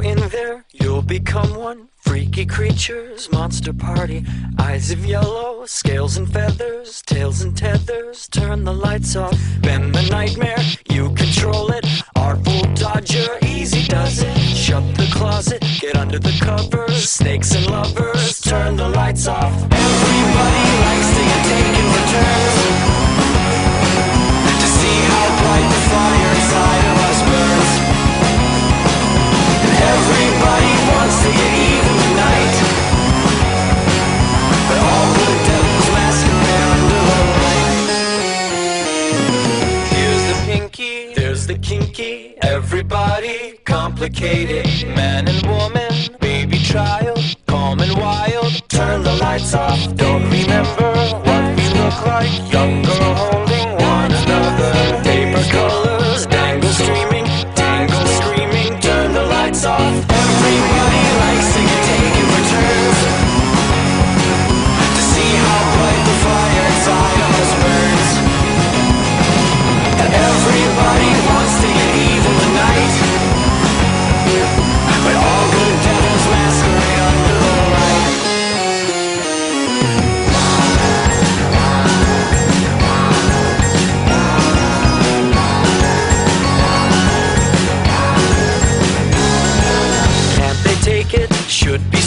in there, you'll become one. Freaky creatures, monster party. Eyes of yellow, scales and feathers, tails and tethers. Turn the lights off, bend the nightmare, you control it. Artful dodger, easy does it. Shut the closet, get under the covers. Snakes and lovers, turn the lights off. The kinky. Everybody complicated. Man and woman, baby child, calm and wild. Turn the lights off. Don't remember what we look like. Young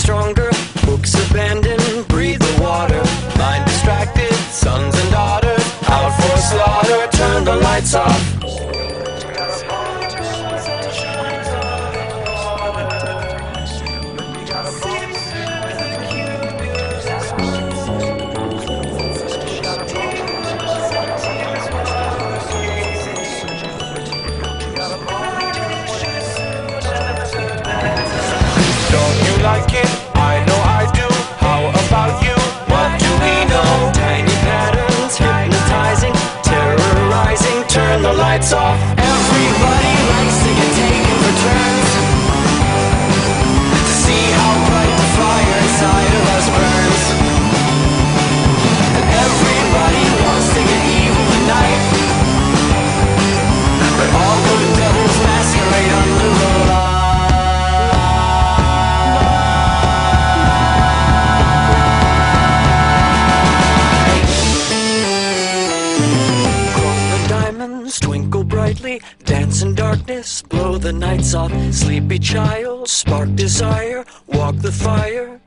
stronger. Books abandoned, breathe the water. Mind distracted, sons and daughters. Out for slaughter, turn the lights off. Like it? I know I do. How about you? What do we know? Tiny patterns, hypnotizing, terrorizing. Turn the lights off. Everybody likes to get taken for turns. Brightly, dance in darkness, blow the nights off. Sleepy child, spark desire, walk the fire.